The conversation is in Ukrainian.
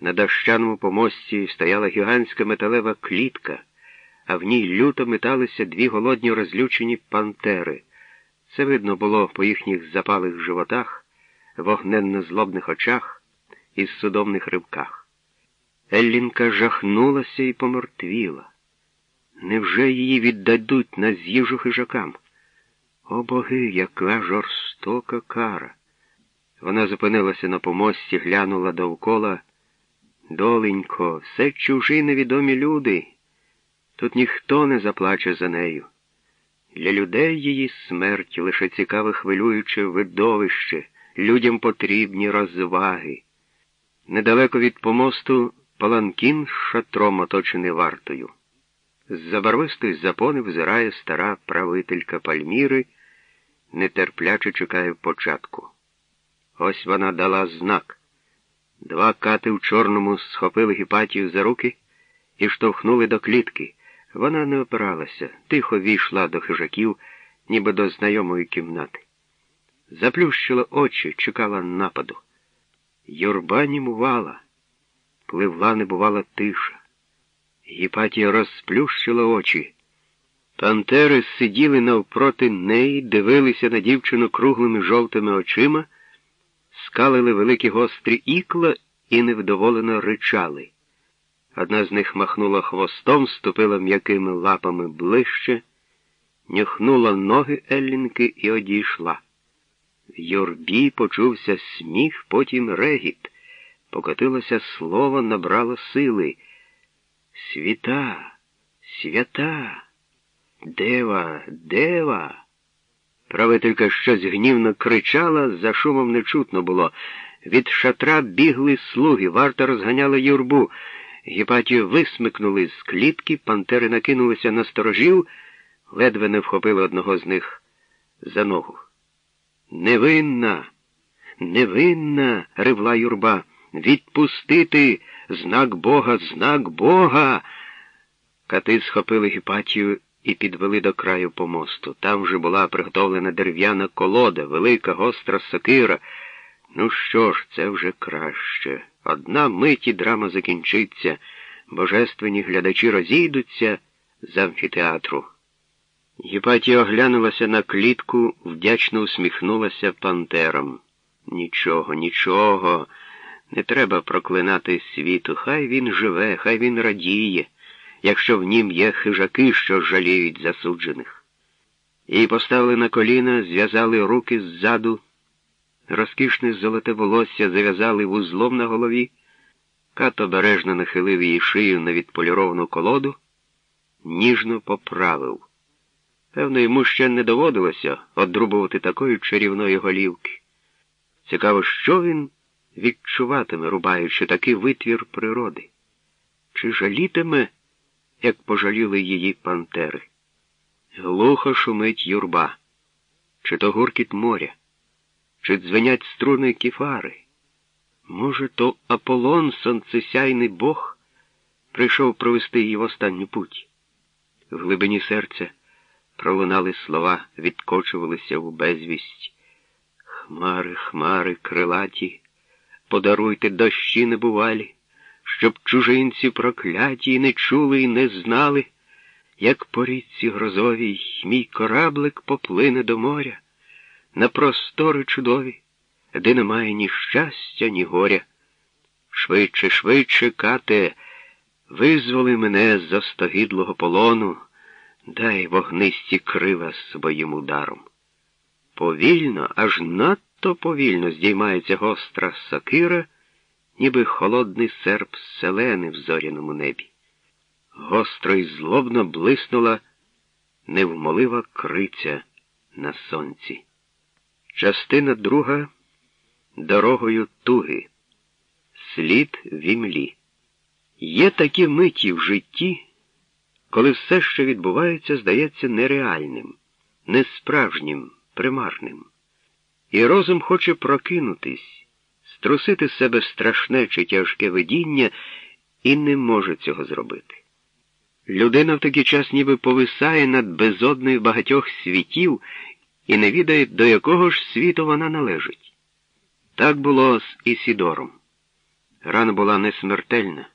На дощаному помості стояла гігантська металева клітка, а в ній люто металися дві голодні розлючені пантери. Це видно було по їхніх запалих животах, вогненно злобних очах і судомних ривках. Еллінка жахнулася і помертвіла. Невже її віддадуть на з'їжу хижакам? О боги, яка жорстока кара! Вона зупинилася на помості, глянула довкола. Доленько, все чужі невідомі люди. Тут ніхто не заплаче за нею. Для людей її смерть лише цікаве хвилююче видовище, людям потрібні розваги. Недалеко від помосту паланкін шатром оточений вартою. З-за барвистої запони взирає стара правителька Пальміри, нетерпляче чекає початку. Ось вона дала знак. Два кати в чорному схопили Гіпатію за руки і штовхнули до клітки. Вона не опиралася, тихо війшла до хижаків, ніби до знайомої кімнати. Заплющила очі, чекала нападу. Юрба німувала, пливла небувала тиша. Гіпатія розплющила очі. Пантери сиділи навпроти неї, дивилися на дівчину круглими жовтими очима, скалили великі гострі ікла і невдоволено ричали. Одна з них махнула хвостом, ступила м'якими лапами ближче, нюхнула ноги Еллінки і одійшла. В юрбі почувся сміх, потім регіт. Покотилося слово, набрало сили. Світа, свята, дева, дева. Правителька щось гнівно кричала, за шумом не чутно було. Від шатра бігли слуги, варта розганяла юрбу. Гіпатію висмикнули з клітки, пантери накинулися на сторожів, ледве не вхопили одного з них за ногу. Невинна, невинна, ревла юрба. Відпустити знак Бога, знак Бога. Кати схопили Гіпатію і підвели до краю помосту. Там вже була приготовлена дерев'яна колода, велика гостра сокира. Ну що ж, це вже краще. Одна мить і драма закінчиться, божественні глядачі розійдуться з амфітеатру. Гіпатія оглянулася на клітку, вдячно усміхнулася пантером. Нічого, нічого, не треба проклинати світу. Хай він живе, хай він радіє, якщо в нім є хижаки, що жаліють засуджених. Її поставили на коліна, зв'язали руки ззаду. Розкішне золоте волосся зав'язали вузлом на голові, кат обережно нахилив її шию на відполіровану колоду, ніжно поправив. Певно, йому ще не доводилося одрубувати такої чарівної голівки. Цікаво, що він відчуватиме, рубаючи такий витвір природи, чи жалітиме, як пожаліли її пантери. Глухо шумить юрба, чи то гуркіт моря чи дзвенять струни кіфари. Може, то Аполлон, сонцесяйний Бог, прийшов провести її в останню путь. В глибині серця пролунали слова, відкочувалися в безвість. Хмари, хмари, крилаті, подаруйте дощі небувалі, щоб чужинці прокляті не чули і не знали, як по річці грозовій мій кораблик поплине до моря на простори чудові, де немає ні щастя, ні горя. Швидше, швидше, кате, визволи мене з застогідлого полону, дай вогнисті крила своїм ударом. Повільно, аж надто повільно здіймається гостра сокира, ніби холодний серп селени в зоряному небі. Гостро й злобно блиснула невмолива криця на сонці. Частина друга дорогою туги. Слід в імлі. Є такі миті в житті, коли все, що відбувається, здається нереальним, несправжнім, примарним. І розум хоче прокинутись, струсити з себе страшне чи тяжке видіння і не може цього зробити. Людина в такий час ніби повисає над безодною багатьох світів і не відає, до якого ж світу вона належить. Так було з Ісідором. Рана була не смертельна.